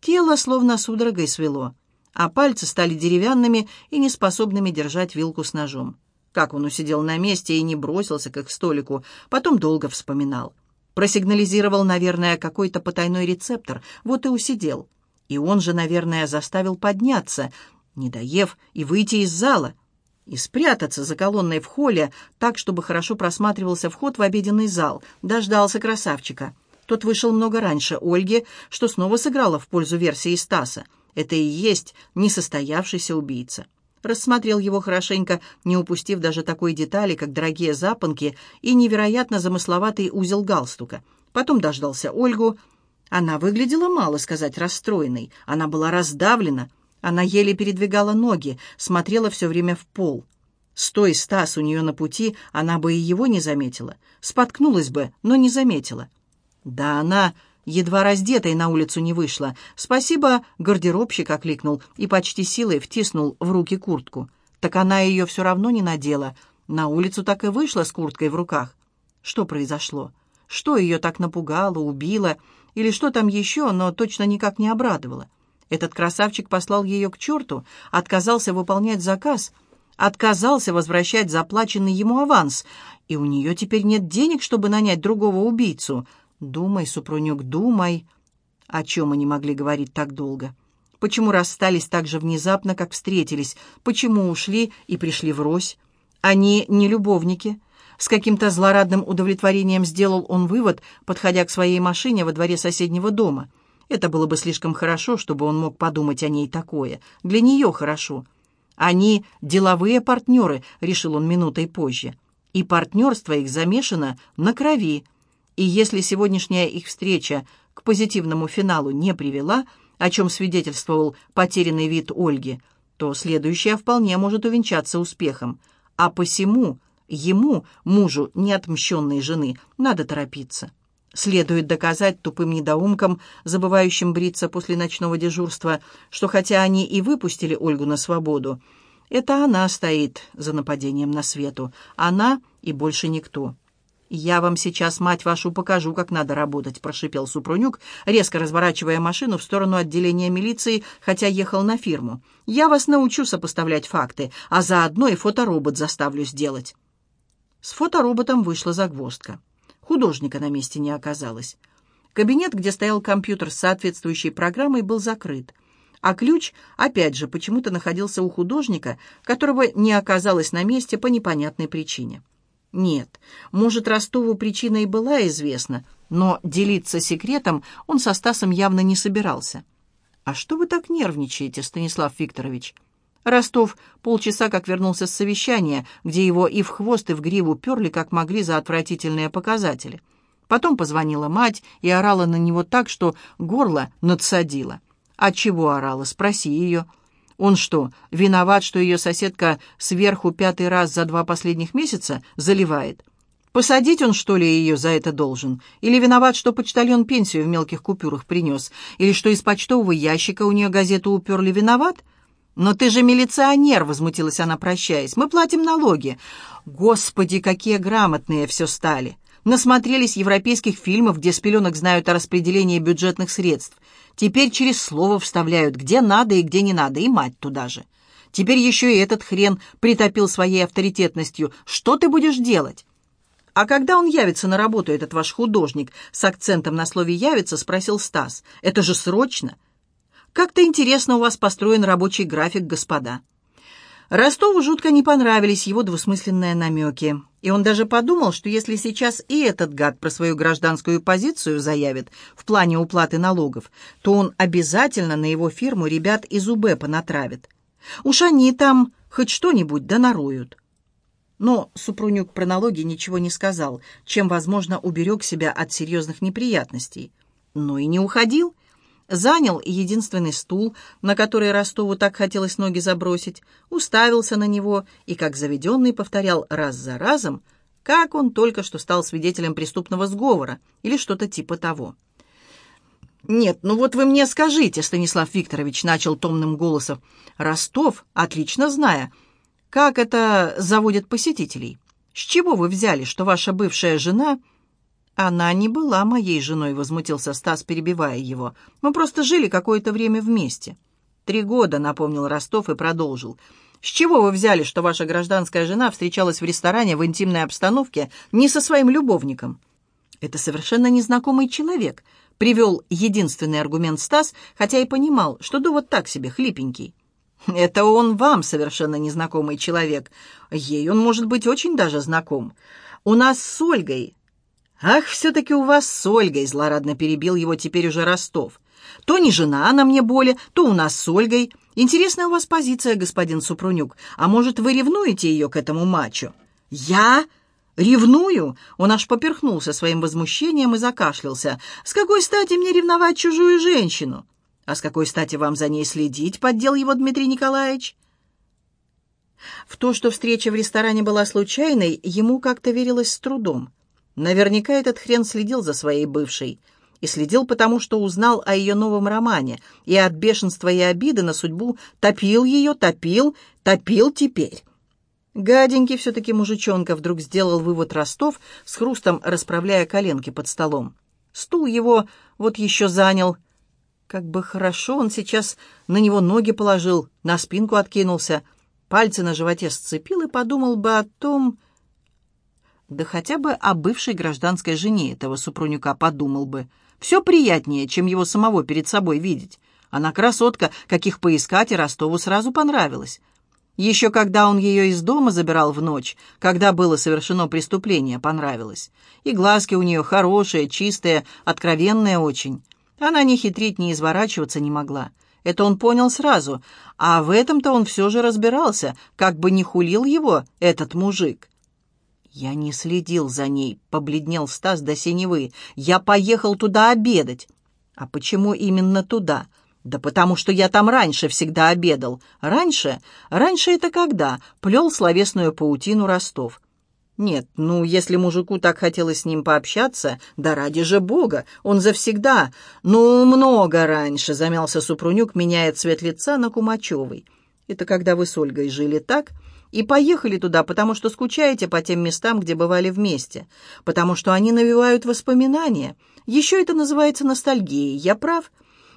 Тело словно судорогой свело, а пальцы стали деревянными и неспособными держать вилку с ножом. Как он усидел на месте и не бросился к их столику, потом долго вспоминал. Просигнализировал, наверное, какой-то потайной рецептор, вот и усидел. И он же, наверное, заставил подняться, не доев, и выйти из зала. и спрятаться за колонной в холле, так, чтобы хорошо просматривался вход в обеденный зал. Дождался красавчика. Тот вышел много раньше Ольги, что снова сыграло в пользу версии Стаса. Это и есть несостоявшийся убийца. Рассмотрел его хорошенько, не упустив даже такой детали, как дорогие запонки и невероятно замысловатый узел галстука. Потом дождался Ольгу. Она выглядела, мало сказать, расстроенной. Она была раздавлена. Она еле передвигала ноги, смотрела все время в пол. Стой, Стас, у нее на пути, она бы и его не заметила. Споткнулась бы, но не заметила. Да она едва раздетой на улицу не вышла. Спасибо, гардеробщик окликнул и почти силой втиснул в руки куртку. Так она ее все равно не надела. На улицу так и вышла с курткой в руках. Что произошло? Что ее так напугало, убило? Или что там еще, но точно никак не обрадовало? Этот красавчик послал ее к черту, отказался выполнять заказ, отказался возвращать заплаченный ему аванс, и у нее теперь нет денег, чтобы нанять другого убийцу — «Думай, Супрунюк, думай». О чем они могли говорить так долго? Почему расстались так же внезапно, как встретились? Почему ушли и пришли врозь? Они не любовники. С каким-то злорадным удовлетворением сделал он вывод, подходя к своей машине во дворе соседнего дома. Это было бы слишком хорошо, чтобы он мог подумать о ней такое. Для нее хорошо. Они деловые партнеры, решил он минутой позже. И партнерство их замешано на крови. И если сегодняшняя их встреча к позитивному финалу не привела, о чем свидетельствовал потерянный вид Ольги, то следующая вполне может увенчаться успехом. А посему ему, мужу неотмщенной жены, надо торопиться. Следует доказать тупым недоумкам, забывающим бриться после ночного дежурства, что хотя они и выпустили Ольгу на свободу, это она стоит за нападением на свету. Она и больше никто. «Я вам сейчас, мать вашу, покажу, как надо работать», — прошипел Супрунюк, резко разворачивая машину в сторону отделения милиции, хотя ехал на фирму. «Я вас научу сопоставлять факты, а заодно и фоторобот заставлю сделать». С фотороботом вышла загвоздка. Художника на месте не оказалось. Кабинет, где стоял компьютер с соответствующей программой, был закрыт. А ключ, опять же, почему-то находился у художника, которого не оказалось на месте по непонятной причине. Нет, может, Ростову причина и была известна, но делиться секретом он со Стасом явно не собирался. «А что вы так нервничаете, Станислав Викторович?» Ростов полчаса как вернулся с совещания, где его и в хвост, и в гриву перли, как могли, за отвратительные показатели. Потом позвонила мать и орала на него так, что горло надсадило. «А чего орала? Спроси ее». Он что, виноват, что ее соседка сверху пятый раз за два последних месяца заливает? Посадить он, что ли, ее за это должен? Или виноват, что почтальон пенсию в мелких купюрах принес? Или что из почтового ящика у нее газету уперли виноват? «Но ты же милиционер!» — возмутилась она, прощаясь. «Мы платим налоги!» «Господи, какие грамотные все стали!» Насмотрелись европейских фильмов, где с пеленок знают о распределении бюджетных средств. Теперь через слово вставляют, где надо и где не надо, и мать туда же. Теперь еще и этот хрен притопил своей авторитетностью. Что ты будешь делать? «А когда он явится на работу, этот ваш художник?» С акцентом на слове «явится» спросил Стас. «Это же срочно!» «Как-то интересно у вас построен рабочий график, господа». Ростову жутко не понравились его двусмысленные намеки, и он даже подумал, что если сейчас и этот гад про свою гражданскую позицию заявит в плане уплаты налогов, то он обязательно на его фирму ребят из УБ понатравит. Уж они там хоть что-нибудь да нароют. Но Супрунюк про налоги ничего не сказал, чем, возможно, уберег себя от серьезных неприятностей. Но и не уходил, занял единственный стул, на который Ростову так хотелось ноги забросить, уставился на него и, как заведенный, повторял раз за разом, как он только что стал свидетелем преступного сговора или что-то типа того. «Нет, ну вот вы мне скажите», — Станислав Викторович начал томным голосом, «Ростов, отлично зная, как это заводит посетителей. С чего вы взяли, что ваша бывшая жена...» «Она не была моей женой», — возмутился Стас, перебивая его. «Мы просто жили какое-то время вместе». «Три года», — напомнил Ростов и продолжил. «С чего вы взяли, что ваша гражданская жена встречалась в ресторане в интимной обстановке не со своим любовником?» «Это совершенно незнакомый человек», — привел единственный аргумент Стас, хотя и понимал, что довод так себе, хлипенький. Это он вам совершенно незнакомый человек. Ей он может быть очень даже знаком. У нас с Ольгой... Ах, все-таки у вас с Ольгой, злорадно перебил его теперь уже Ростов. То не жена она мне более, то у нас с Ольгой. Интересная у вас позиция, господин Супрунюк. А может, вы ревнуете ее к этому мачо? Я? «Ревную?» Он аж поперхнулся своим возмущением и закашлялся. «С какой стати мне ревновать чужую женщину?» «А с какой стати вам за ней следить?» — поддел его Дмитрий Николаевич. В то, что встреча в ресторане была случайной, ему как-то верилось с трудом. Наверняка этот хрен следил за своей бывшей. И следил потому, что узнал о ее новом романе, и от бешенства и обиды на судьбу топил ее, топил, топил теперь. Гаденький все-таки мужичонка вдруг сделал вывод Ростов, с хрустом расправляя коленки под столом. Стул его вот еще занял. Как бы хорошо он сейчас на него ноги положил, на спинку откинулся, пальцы на животе сцепил и подумал бы о том... Да хотя бы о бывшей гражданской жене этого супрунюка подумал бы. Все приятнее, чем его самого перед собой видеть. Она красотка, каких поискать, и Ростову сразу понравилась. Еще когда он ее из дома забирал в ночь, когда было совершено преступление, понравилось. И глазки у нее хорошие, чистые, откровенные очень. Она ни хитрить, ни изворачиваться не могла. Это он понял сразу, а в этом-то он все же разбирался, как бы не хулил его этот мужик. «Я не следил за ней», — побледнел Стас до синевы. «Я поехал туда обедать». «А почему именно туда?» «Да потому что я там раньше всегда обедал. Раньше? Раньше это когда?» — плел словесную паутину Ростов. «Нет, ну, если мужику так хотелось с ним пообщаться, да ради же бога, он завсегда...» «Ну, много раньше», — замялся Супрунюк, меняя цвет лица на Кумачевый. «Это когда вы с Ольгой жили так?» И поехали туда, потому что скучаете по тем местам, где бывали вместе, потому что они навевают воспоминания. Еще это называется ностальгией. Я прав?»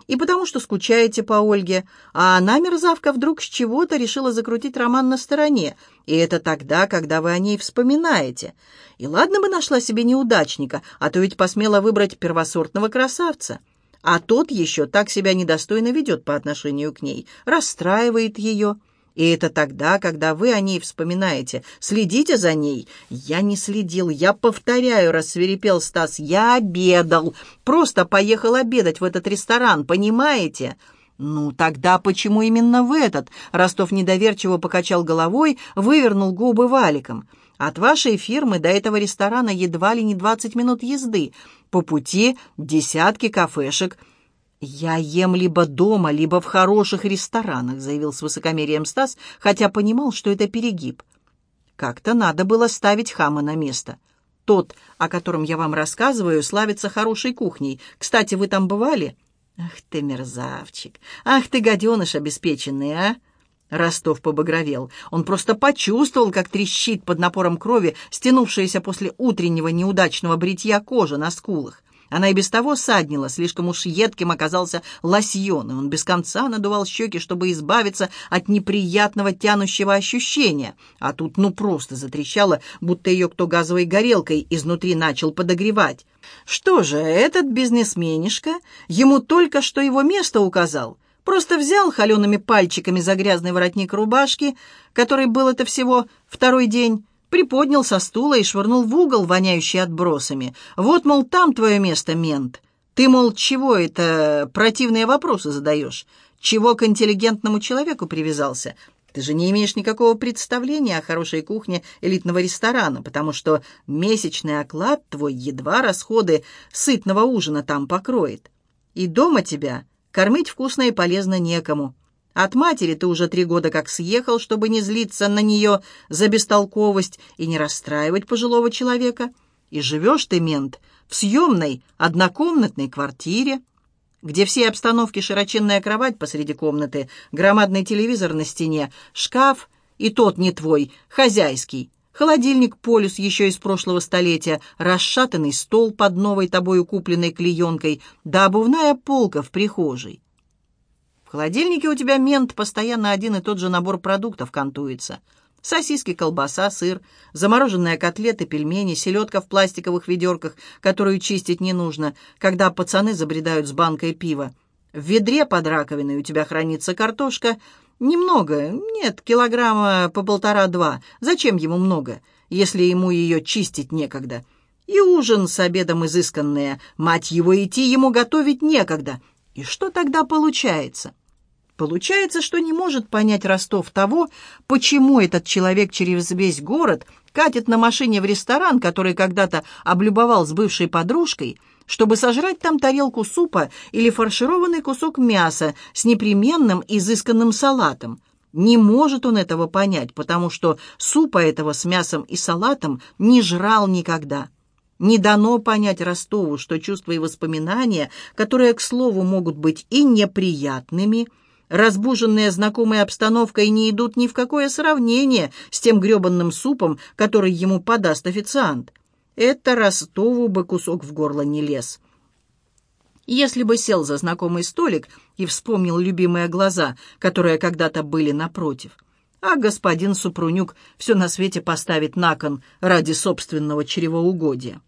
и потому что скучаете по Ольге, а она, мерзавка, вдруг с чего-то решила закрутить роман на стороне, и это тогда, когда вы о ней вспоминаете. И ладно бы нашла себе неудачника, а то ведь посмела выбрать первосортного красавца. А тот еще так себя недостойно ведет по отношению к ней, расстраивает ее. И это тогда, когда вы о ней вспоминаете. Следите за ней. Я не следил, я повторяю, рассверепел Стас. Я обедал. Просто поехал обедать в этот ресторан, понимаете? «Ну, тогда почему именно в этот?» Ростов недоверчиво покачал головой, вывернул губы валиком. «От вашей фирмы до этого ресторана едва ли не двадцать минут езды. По пути десятки кафешек. «Я ем либо дома, либо в хороших ресторанах», — заявил с высокомерием Стас, хотя понимал, что это перегиб. Как-то надо было ставить хама на место. Тот, о котором я вам рассказываю, славится хорошей кухней. Кстати, вы там бывали? Ах ты мерзавчик! Ах ты гаденыш обеспеченный, а! Ростов побагровел. Он просто почувствовал, как трещит под напором крови стянувшаяся после утреннего неудачного бритья кожа на скулах. Она и без того саднила, слишком уж едким оказался лосьон, и он без конца надувал щеки, чтобы избавиться от неприятного тянущего ощущения. А тут ну просто затрещало, будто ее кто газовой горелкой изнутри начал подогревать. Что же, этот бизнесменишка ему только что его место указал. Просто взял холеными пальчиками за грязный воротник рубашки, который был это всего второй день, Приподнял со стула и швырнул в угол, воняющий отбросами. «Вот, мол, там твое место, мент. Ты, мол, чего это противные вопросы задаешь? Чего к интеллигентному человеку привязался? Ты же не имеешь никакого представления о хорошей кухне элитного ресторана, потому что месячный оклад твой едва расходы сытного ужина там покроет. И дома тебя кормить вкусно и полезно некому». От матери ты уже три года как съехал, чтобы не злиться на нее за бестолковость и не расстраивать пожилого человека. И живешь ты, мент, в съемной однокомнатной квартире, где все обстановки широченная кровать посреди комнаты, громадный телевизор на стене, шкаф, и тот не твой, хозяйский, холодильник полюс еще из прошлого столетия, расшатанный стол под новой тобою купленной клеенкой, да обувная полка в прихожей. В холодильнике у тебя мент постоянно один и тот же набор продуктов кантуется. Сосиски, колбаса, сыр, замороженные котлеты, пельмени, селедка в пластиковых ведерках, которую чистить не нужно, когда пацаны забредают с банкой пива. В ведре под раковиной у тебя хранится картошка, Немного, нет, килограмма по полтора-два. Зачем ему много, если ему ее чистить некогда? И ужин с обедом изысканные, мать его, идти ему готовить некогда. И что тогда получается? Получается, что не может понять Ростов того, почему этот человек через весь город катит на машине в ресторан, который когда-то облюбовал с бывшей подружкой, чтобы сожрать там тарелку супа или фаршированный кусок мяса с непременным изысканным салатом. Не может он этого понять, потому что супа этого с мясом и салатом не жрал никогда. Не дано понять Ростову, что чувства и воспоминания, которые, к слову, могут быть и неприятными – разбуженные знакомой обстановкой, не идут ни в какое сравнение с тем гребанным супом, который ему подаст официант. Это Ростову бы кусок в горло не лез. Если бы сел за знакомый столик и вспомнил любимые глаза, которые когда-то были напротив, а господин Супрунюк все на свете поставит на кон ради собственного чревоугодия.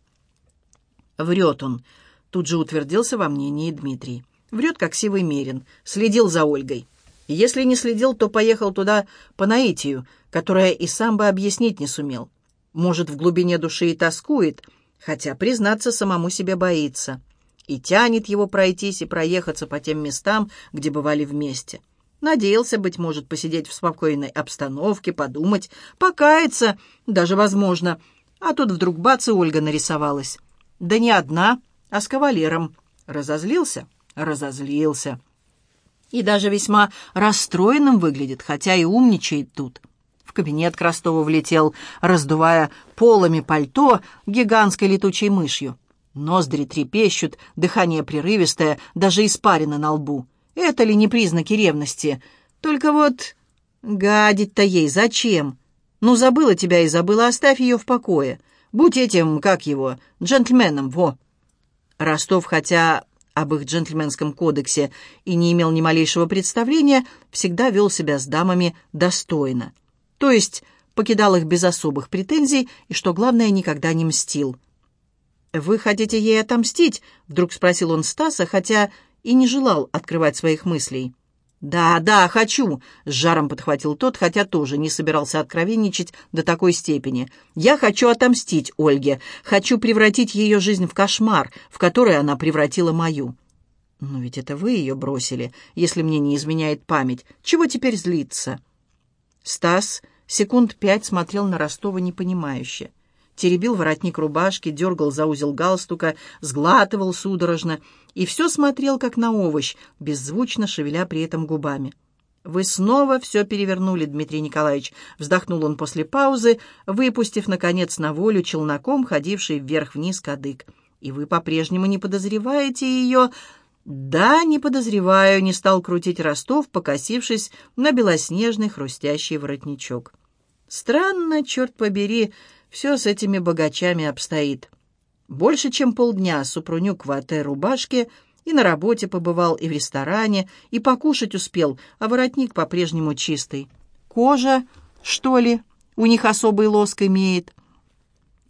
Врет он, тут же утвердился во мнении Дмитрий. Врет, как сивый мерин. Следил за Ольгой. Если не следил, то поехал туда по наитию, которое и сам бы объяснить не сумел. Может, в глубине души и тоскует, хотя, признаться, самому себе боится. И тянет его пройтись и проехаться по тем местам, где бывали вместе. Надеялся, быть может, посидеть в спокойной обстановке, подумать, покаяться, даже возможно. А тут вдруг бац, и Ольга нарисовалась. Да не одна, а с кавалером. Разозлился? разозлился. И даже весьма расстроенным выглядит, хотя и умничает тут. В кабинет к влетел, раздувая полами пальто гигантской летучей мышью. Ноздри трепещут, дыхание прерывистое, даже испарено на лбу. Это ли не признаки ревности? Только вот гадить-то ей зачем? Ну, забыла тебя и забыла, оставь ее в покое. Будь этим, как его, джентльменом, во. Ростов, хотя об их джентльменском кодексе и не имел ни малейшего представления, всегда вел себя с дамами достойно. То есть покидал их без особых претензий и, что главное, никогда не мстил. «Вы хотите ей отомстить?» — вдруг спросил он Стаса, хотя и не желал открывать своих мыслей. «Да, да, хочу!» — с жаром подхватил тот, хотя тоже не собирался откровенничать до такой степени. «Я хочу отомстить Ольге. Хочу превратить ее жизнь в кошмар, в который она превратила мою». «Но ведь это вы ее бросили, если мне не изменяет память. Чего теперь злиться?» Стас секунд пять смотрел на Ростова непонимающе теребил воротник рубашки, дергал за узел галстука, сглатывал судорожно и все смотрел, как на овощ, беззвучно шевеля при этом губами. «Вы снова все перевернули, Дмитрий Николаевич», — вздохнул он после паузы, выпустив, наконец, на волю челноком, ходивший вверх-вниз кадык. «И вы по-прежнему не подозреваете ее...» «Да, не подозреваю», — не стал крутить Ростов, покосившись на белоснежный хрустящий воротничок. «Странно, черт побери, все с этими богачами обстоит. Больше чем полдня Супрунюк в этой рубашке и на работе побывал, и в ресторане, и покушать успел, а воротник по-прежнему чистый. Кожа, что ли, у них особый лоск имеет,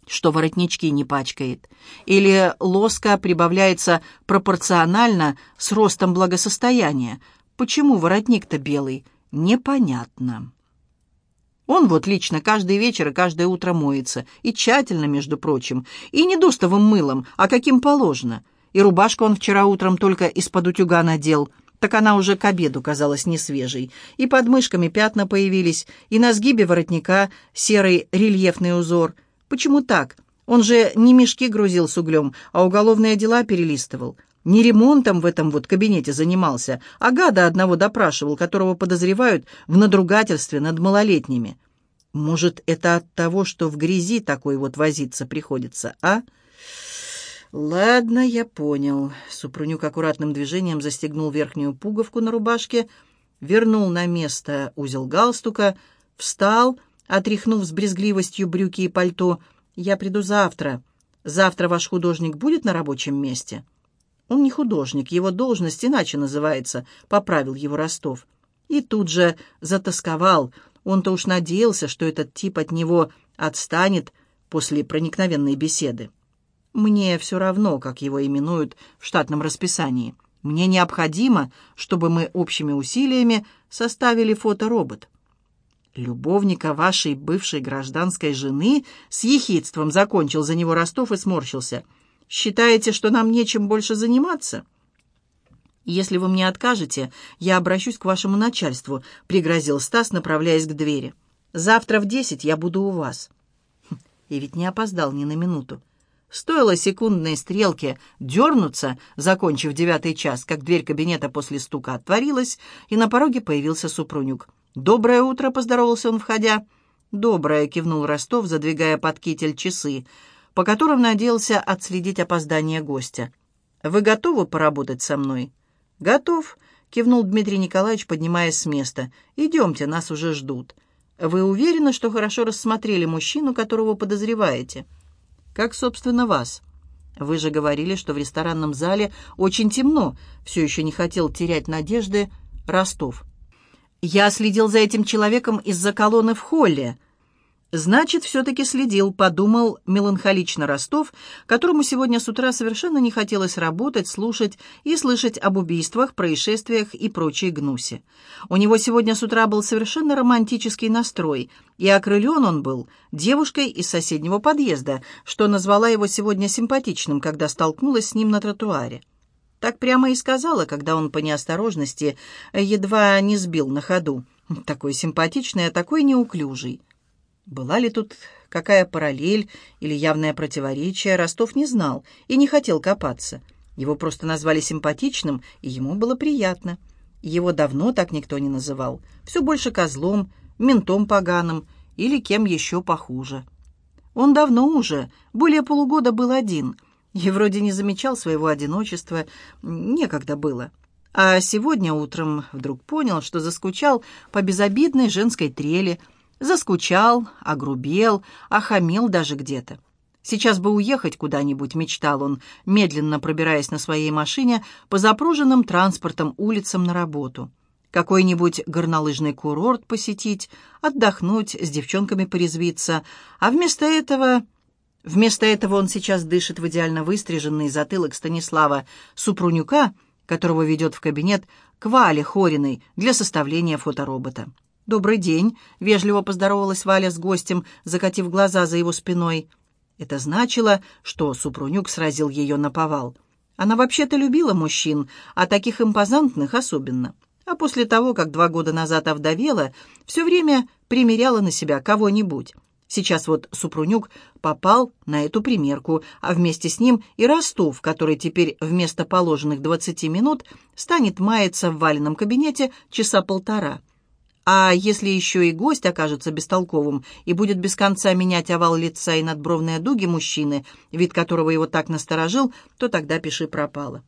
что воротнички не пачкает. Или лоска прибавляется пропорционально с ростом благосостояния. Почему воротник-то белый? Непонятно. Он вот лично каждый вечер и каждое утро моется. И тщательно, между прочим. И не дустовым мылом, а каким положено. И рубашку он вчера утром только из-под утюга надел. Так она уже к обеду казалась несвежей. И под мышками пятна появились, и на сгибе воротника серый рельефный узор. Почему так? Он же не мешки грузил с углем, а уголовные дела перелистывал. Не ремонтом в этом вот кабинете занимался, а гада одного допрашивал, которого подозревают в надругательстве над малолетними. Может, это от того, что в грязи такой вот возиться приходится, а? Ладно, я понял. Супрунюк аккуратным движением застегнул верхнюю пуговку на рубашке, вернул на место узел галстука, встал, отряхнув с брезгливостью брюки и пальто. «Я приду завтра. Завтра ваш художник будет на рабочем месте?» Он не художник, его должность иначе называется, поправил его Ростов. И тут же затасковал. Он-то уж надеялся, что этот тип от него отстанет после проникновенной беседы. Мне все равно, как его именуют в штатном расписании. Мне необходимо, чтобы мы общими усилиями составили фоторобот. Любовника вашей бывшей гражданской жены с ехидством закончил за него Ростов и сморщился. Считаете, что нам нечем больше заниматься? Если вы мне откажете, я обращусь к вашему начальству, пригрозил Стас, направляясь к двери. Завтра в десять я буду у вас. Хм, и ведь не опоздал ни на минуту. Стоило секундной стрелке дернуться, закончив девятый час, как дверь кабинета после стука отворилась, и на пороге появился Супрунюк. «Доброе утро!» — поздоровался он, входя. «Доброе!» — кивнул Ростов, задвигая под китель часы, по которым надеялся отследить опоздание гостя. «Вы готовы поработать со мной?» «Готов!» — кивнул Дмитрий Николаевич, поднимаясь с места. «Идемте, нас уже ждут. Вы уверены, что хорошо рассмотрели мужчину, которого подозреваете?» Как, собственно, вас? Вы же говорили, что в ресторанном зале очень темно. Все еще не хотел терять надежды Ростов. Я следил за этим человеком из-за колонны в холле. «Значит, все-таки следил», — подумал меланхолично Ростов, которому сегодня с утра совершенно не хотелось работать, слушать и слышать об убийствах, происшествиях и прочей гнусе. У него сегодня с утра был совершенно романтический настрой, и окрылен он был девушкой из соседнего подъезда, что назвала его сегодня симпатичным, когда столкнулась с ним на тротуаре. Так прямо и сказала, когда он по неосторожности едва не сбил на ходу. Такой симпатичный, а такой неуклюжий. Была ли тут какая параллель или явное противоречие, Ростов не знал и не хотел копаться. Его просто назвали симпатичным, и ему было приятно. Его давно так никто не называл. Все больше козлом, ментом поганым или кем еще похуже. Он давно уже, более полугода был один, и вроде не замечал своего одиночества, некогда было. А сегодня утром вдруг понял, что заскучал по безобидной женской трели – Заскучал, огрубел, охамел даже где-то. Сейчас бы уехать куда-нибудь, мечтал он, медленно пробираясь на своей машине по запруженным транспортом улицам на работу. Какой-нибудь горнолыжный курорт посетить, отдохнуть, с девчонками порезвиться. А вместо этого... Вместо этого он сейчас дышит в идеально выстриженный затылок Станислава Супрунюка, которого ведет в кабинет к Вале Хориной для составления фоторобота. «Добрый день», — вежливо поздоровалась Валя с гостем, закатив глаза за его спиной. Это значило, что Супрунюк сразил ее на повал. Она вообще-то любила мужчин, а таких импозантных особенно. А после того, как два года назад овдовела, все время примеряла на себя кого-нибудь. Сейчас вот Супрунюк попал на эту примерку, а вместе с ним и Ростов, который теперь вместо положенных двадцати минут станет маяться в валенном кабинете часа полтора. А если еще и гость окажется бестолковым и будет без конца менять овал лица и надбровные дуги мужчины, вид которого его так насторожил, то тогда пиши пропало.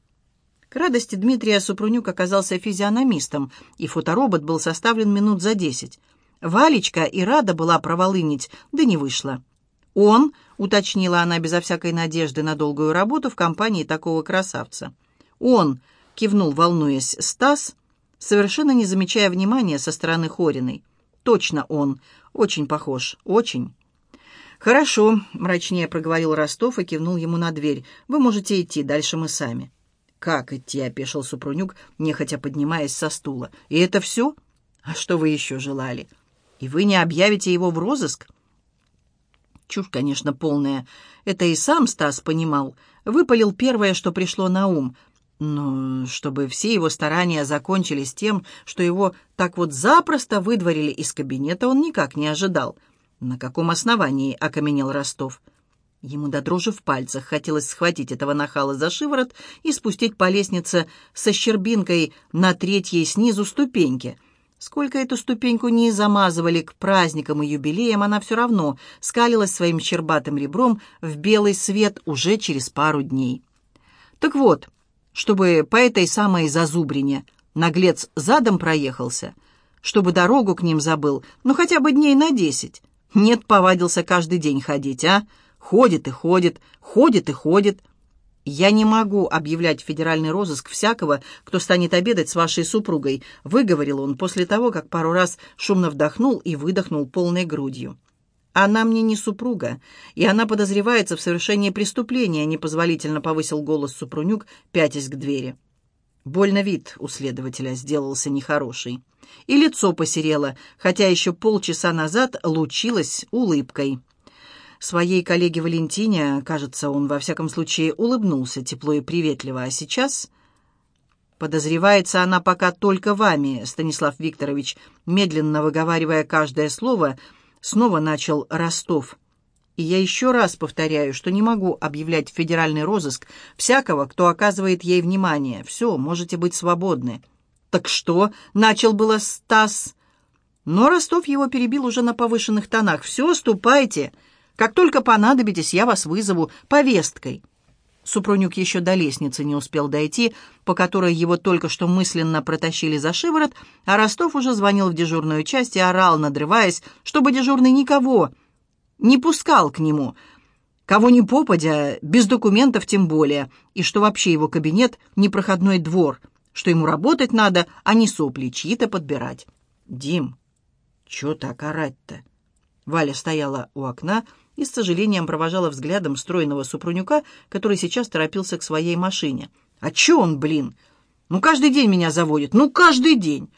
К радости Дмитрия Супрунюк оказался физиономистом, и фоторобот был составлен минут за десять. Валечка и рада была проволынить, да не вышла. «Он», — уточнила она безо всякой надежды на долгую работу в компании такого красавца. «Он», — кивнул, волнуясь, Стас, — совершенно не замечая внимания со стороны Хориной. «Точно он. Очень похож. Очень». «Хорошо», — мрачнее проговорил Ростов и кивнул ему на дверь. «Вы можете идти, дальше мы сами». «Как идти?» — опешил Супрунюк, нехотя поднимаясь со стула. «И это все? А что вы еще желали? И вы не объявите его в розыск?» Чушь, конечно, полная. Это и сам Стас понимал. Выпалил первое, что пришло на ум — но чтобы все его старания закончились тем, что его так вот запросто выдворили из кабинета, он никак не ожидал. На каком основании окаменел Ростов? Ему до дрожи в пальцах хотелось схватить этого нахала за шиворот и спустить по лестнице со щербинкой на третьей снизу ступеньке. Сколько эту ступеньку не замазывали к праздникам и юбилеям, она все равно скалилась своим щербатым ребром в белый свет уже через пару дней. Так вот, чтобы по этой самой зазубрине наглец задом проехался, чтобы дорогу к ним забыл, ну хотя бы дней на десять. Нет, повадился каждый день ходить, а? Ходит и ходит, ходит и ходит. Я не могу объявлять федеральный розыск всякого, кто станет обедать с вашей супругой, выговорил он после того, как пару раз шумно вдохнул и выдохнул полной грудью. «Она мне не супруга, и она подозревается в совершении преступления», — непозволительно повысил голос Супрунюк, пятясь к двери. Больно вид у следователя сделался нехороший. И лицо посерело, хотя еще полчаса назад лучилось улыбкой. Своей коллеге Валентине, кажется, он во всяком случае улыбнулся тепло и приветливо, а сейчас... «Подозревается она пока только вами, Станислав Викторович», медленно выговаривая каждое слово, снова начал Ростов. «И я еще раз повторяю, что не могу объявлять в федеральный розыск всякого, кто оказывает ей внимание. Все, можете быть свободны». «Так что?» — начал было Стас. Но Ростов его перебил уже на повышенных тонах. «Все, ступайте. Как только понадобитесь, я вас вызову повесткой». Супрунюк еще до лестницы не успел дойти, по которой его только что мысленно протащили за шиворот, а Ростов уже звонил в дежурную часть и орал, надрываясь, чтобы дежурный никого не пускал к нему, кого ни попадя, без документов тем более, и что вообще его кабинет — непроходной двор, что ему работать надо, а не сопли чьи-то подбирать. «Дим, чё так орать-то?» Валя стояла у окна, — и с сожалением провожала взглядом стройного супрунюка, который сейчас торопился к своей машине. «А чё он, блин? Ну, каждый день меня заводит, ну, каждый день!»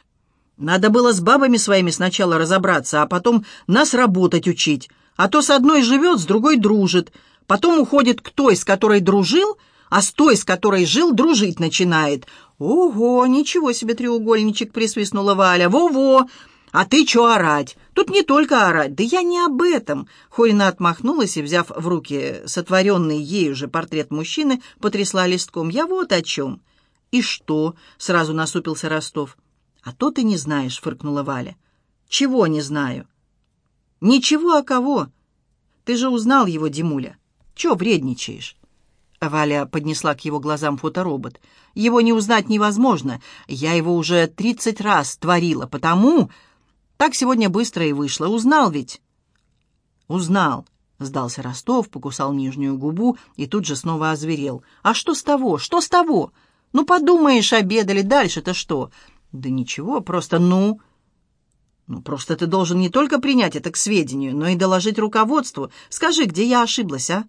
Надо было с бабами своими сначала разобраться, а потом нас работать учить. А то с одной живет, с другой дружит. Потом уходит к той, с которой дружил, а с той, с которой жил, дружить начинает. «Ого, ничего себе треугольничек!» — присвистнула Валя. «Во-во! «А ты чё орать? Тут не только орать. Да я не об этом!» Хорина отмахнулась и, взяв в руки сотворенный ею же портрет мужчины, потрясла листком. «Я вот о чем!» «И что?» — сразу насупился Ростов. «А то ты не знаешь», — фыркнула Валя. «Чего не знаю?» «Ничего, а кого? Ты же узнал его, Димуля. Чё вредничаешь?» Валя поднесла к его глазам фоторобот. «Его не узнать невозможно. Я его уже тридцать раз творила, потому...» Так сегодня быстро и вышло. Узнал ведь?» «Узнал», — сдался Ростов, покусал нижнюю губу и тут же снова озверел. «А что с того? Что с того? Ну, подумаешь, обедали, дальше-то что?» «Да ничего, просто ну...» «Ну, просто ты должен не только принять это к сведению, но и доложить руководству. Скажи, где я ошиблась, а?»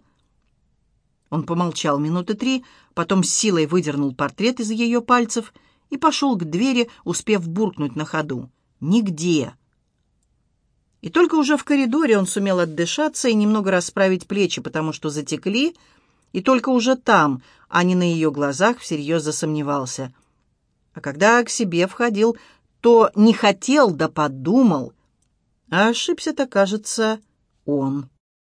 Он помолчал минуты три, потом с силой выдернул портрет из ее пальцев и пошел к двери, успев буркнуть на ходу. Нигде. И только уже в коридоре он сумел отдышаться и немного расправить плечи, потому что затекли, и только уже там, а не на ее глазах, всерьез засомневался. А когда к себе входил, то не хотел да подумал, а ошибся-то, кажется, он.